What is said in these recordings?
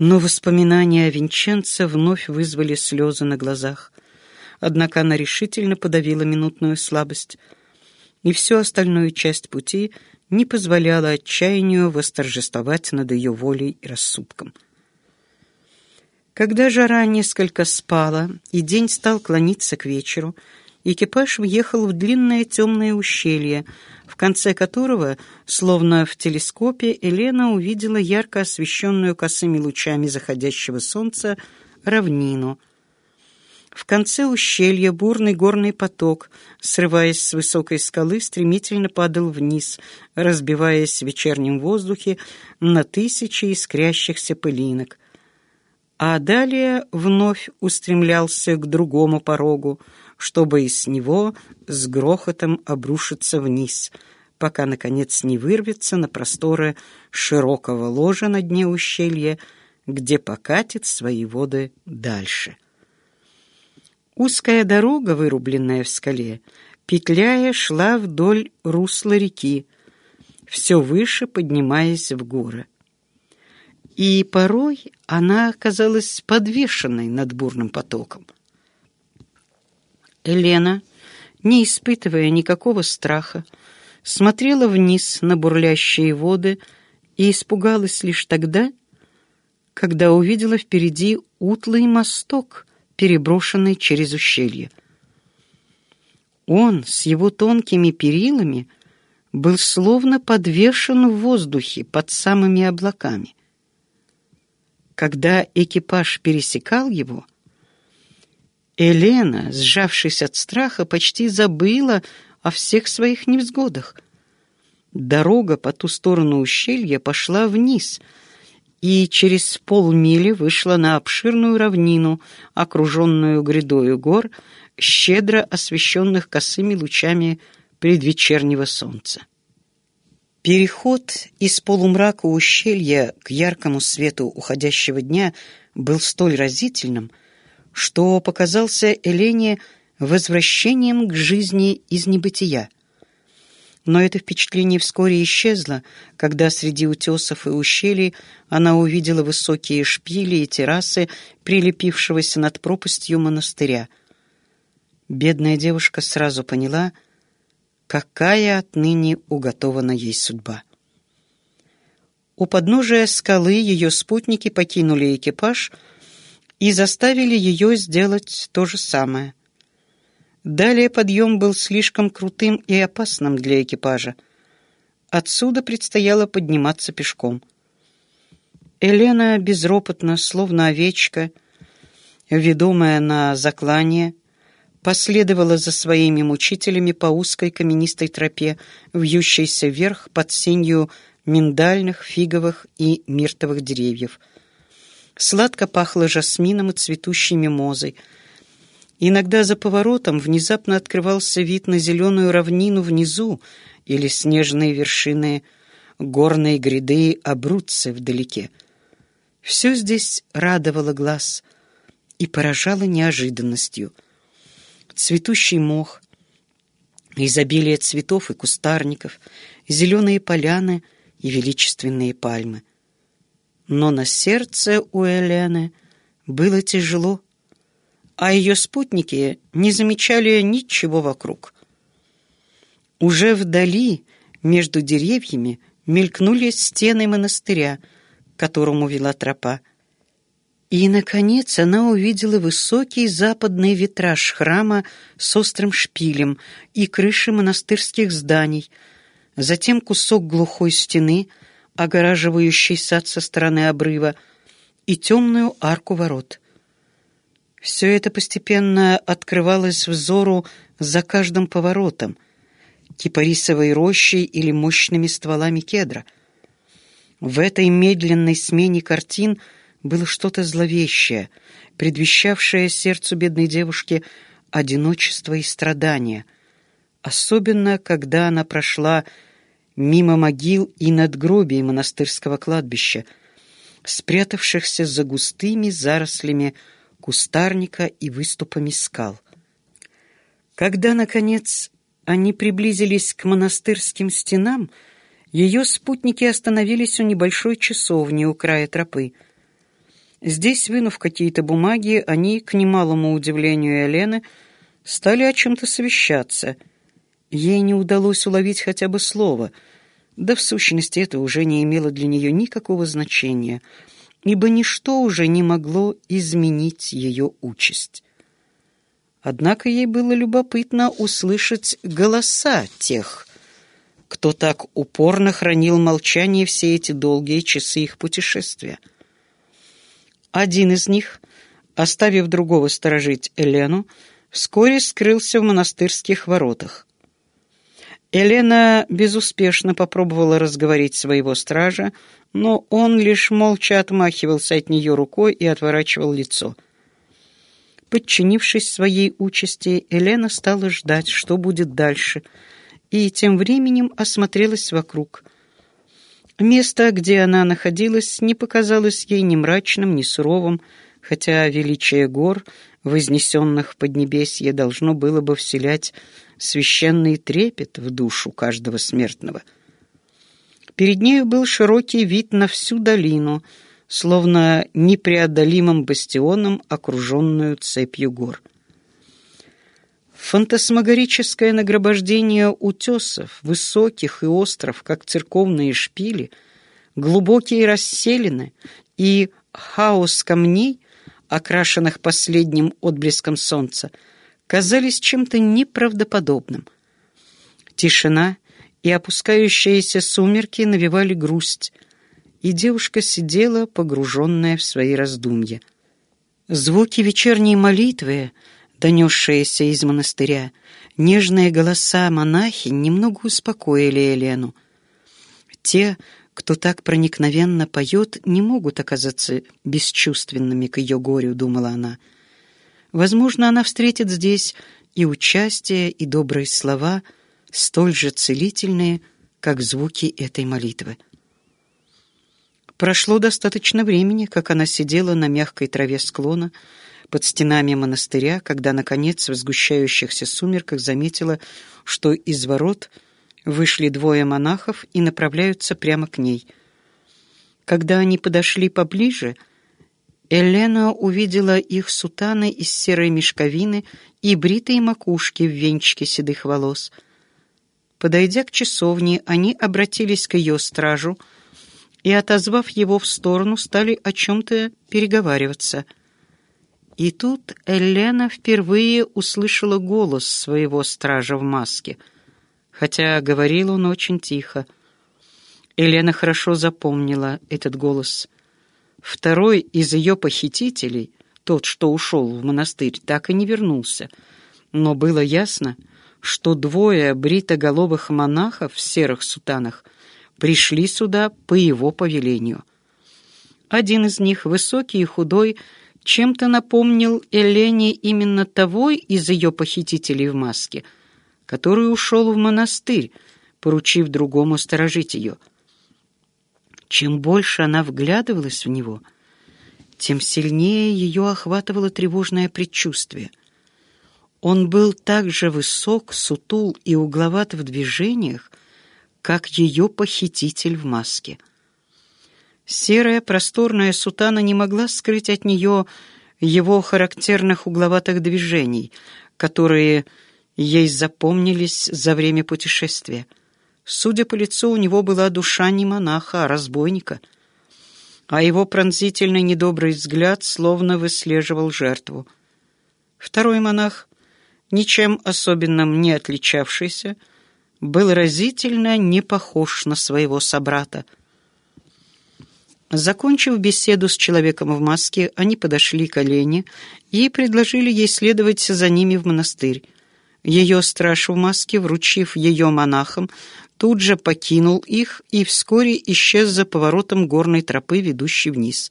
Но воспоминания о Винченце вновь вызвали слезы на глазах. Однако она решительно подавила минутную слабость, и всю остальную часть пути не позволяла отчаянию восторжествовать над ее волей и рассудком. Когда жара несколько спала, и день стал клониться к вечеру, экипаж въехал в длинное темное ущелье, в конце которого, словно в телескопе, Елена увидела ярко освещенную косыми лучами заходящего солнца равнину. В конце ущелья бурный горный поток, срываясь с высокой скалы, стремительно падал вниз, разбиваясь в вечернем воздухе на тысячи искрящихся пылинок. А далее вновь устремлялся к другому порогу, чтобы из него с грохотом обрушиться вниз, пока, наконец, не вырвется на просторы широкого ложа на дне ущелья, где покатит свои воды дальше. Узкая дорога, вырубленная в скале, петляя, шла вдоль русла реки, все выше поднимаясь в горы. И порой она оказалась подвешенной над бурным потоком. Елена, не испытывая никакого страха, смотрела вниз на бурлящие воды и испугалась лишь тогда, когда увидела впереди утлый мосток, переброшенный через ущелье. Он с его тонкими перилами был словно подвешен в воздухе под самыми облаками. Когда экипаж пересекал его, Елена, сжавшись от страха, почти забыла о всех своих невзгодах. Дорога по ту сторону ущелья пошла вниз и через полмили вышла на обширную равнину, окруженную грядою гор, щедро освещенных косыми лучами предвечернего солнца. Переход из полумрака ущелья к яркому свету уходящего дня был столь разительным, что показался Элене возвращением к жизни из небытия. Но это впечатление вскоре исчезло, когда среди утесов и ущелий она увидела высокие шпили и террасы, прилепившегося над пропастью монастыря. Бедная девушка сразу поняла, какая отныне уготована ей судьба. У подножия скалы ее спутники покинули экипаж — и заставили ее сделать то же самое. Далее подъем был слишком крутым и опасным для экипажа. Отсюда предстояло подниматься пешком. Елена безропотно, словно овечка, ведомая на заклание, последовала за своими мучителями по узкой каменистой тропе, вьющейся вверх под сенью миндальных, фиговых и миртовых деревьев — Сладко пахло жасмином и цветущей мимозой. Иногда за поворотом внезапно открывался вид на зеленую равнину внизу или снежные вершины горной гряды Абруцци вдалеке. Все здесь радовало глаз и поражало неожиданностью. Цветущий мох, изобилие цветов и кустарников, зеленые поляны и величественные пальмы но на сердце у Элены было тяжело, а ее спутники не замечали ничего вокруг. Уже вдали, между деревьями, мелькнули стены монастыря, к которому вела тропа. И, наконец, она увидела высокий западный витраж храма с острым шпилем и крыши монастырских зданий, затем кусок глухой стены — огораживающий сад со стороны обрыва, и темную арку ворот. Все это постепенно открывалось взору за каждым поворотом, кипарисовой рощей или мощными стволами кедра. В этой медленной смене картин было что-то зловещее, предвещавшее сердцу бедной девушки одиночество и страдания, особенно когда она прошла мимо могил и надгробий монастырского кладбища, спрятавшихся за густыми зарослями кустарника и выступами скал. Когда, наконец, они приблизились к монастырским стенам, ее спутники остановились у небольшой часовни у края тропы. Здесь, вынув какие-то бумаги, они, к немалому удивлению Елены, стали о чем-то совещаться. Ей не удалось уловить хотя бы слово, да в сущности это уже не имело для нее никакого значения, ибо ничто уже не могло изменить ее участь. Однако ей было любопытно услышать голоса тех, кто так упорно хранил молчание все эти долгие часы их путешествия. Один из них, оставив другого сторожить Елену, вскоре скрылся в монастырских воротах. Елена безуспешно попробовала разговорить своего стража, но он лишь молча отмахивался от нее рукой и отворачивал лицо. Подчинившись своей участи, Елена стала ждать, что будет дальше, и тем временем осмотрелась вокруг — Место, где она находилась, не показалось ей ни мрачным, ни суровым, хотя величие гор, вознесенных в Поднебесье, должно было бы вселять священный трепет в душу каждого смертного. Перед нею был широкий вид на всю долину, словно непреодолимым бастионом, окруженную цепью гор. Фантасмагорическое нагромождение утесов, высоких и остров, как церковные шпили, глубокие расселины и хаос камней, окрашенных последним отблеском солнца, казались чем-то неправдоподобным. Тишина и опускающиеся сумерки навевали грусть, и девушка сидела, погруженная в свои раздумья. Звуки вечерней молитвы — донесшиеся из монастыря, нежные голоса монахи немного успокоили Елену. Те, кто так проникновенно поет, не могут оказаться бесчувственными к ее горю, думала она. Возможно, она встретит здесь и участие, и добрые слова, столь же целительные, как звуки этой молитвы. Прошло достаточно времени, как она сидела на мягкой траве склона, под стенами монастыря, когда, наконец, в сгущающихся сумерках заметила, что из ворот вышли двое монахов и направляются прямо к ней. Когда они подошли поближе, Елена увидела их сутаны из серой мешковины и бритые макушки в венчике седых волос. Подойдя к часовне, они обратились к ее стражу и, отозвав его в сторону, стали о чем-то переговариваться — и тут Элена впервые услышала голос своего стража в маске, хотя говорил он очень тихо. Елена хорошо запомнила этот голос. Второй из ее похитителей, тот, что ушел в монастырь, так и не вернулся. Но было ясно, что двое бритоголовых монахов в серых сутанах пришли сюда по его повелению. Один из них, высокий и худой, чем-то напомнил Элене именно того из ее похитителей в маске, который ушел в монастырь, поручив другому сторожить ее. Чем больше она вглядывалась в него, тем сильнее ее охватывало тревожное предчувствие. Он был так же высок, сутул и угловат в движениях, как ее похититель в маске — Серая просторная сутана не могла скрыть от нее его характерных угловатых движений, которые ей запомнились за время путешествия. Судя по лицу, у него была душа не монаха, а разбойника, а его пронзительный недобрый взгляд словно выслеживал жертву. Второй монах, ничем особенным не отличавшийся, был разительно не похож на своего собрата — Закончив беседу с человеком в маске, они подошли к Олене и предложили ей следовать за ними в монастырь. Ее страж в маске, вручив ее монахам, тут же покинул их и вскоре исчез за поворотом горной тропы, ведущей вниз.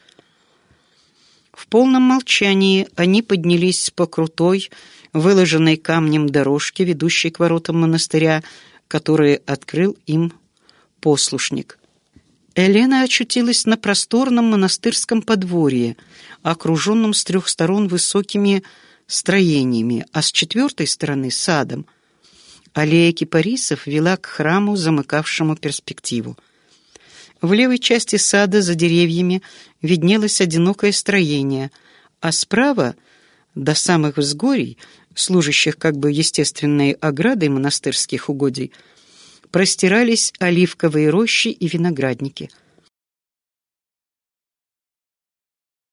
В полном молчании они поднялись по крутой, выложенной камнем дорожке, ведущей к воротам монастыря, которые открыл им послушник. Елена очутилась на просторном монастырском подворье, окруженном с трех сторон высокими строениями, а с четвертой стороны — садом. Аллея кипарисов вела к храму, замыкавшему перспективу. В левой части сада за деревьями виднелось одинокое строение, а справа, до самых взгорий, служащих как бы естественной оградой монастырских угодий, простирались оливковые рощи и виноградники —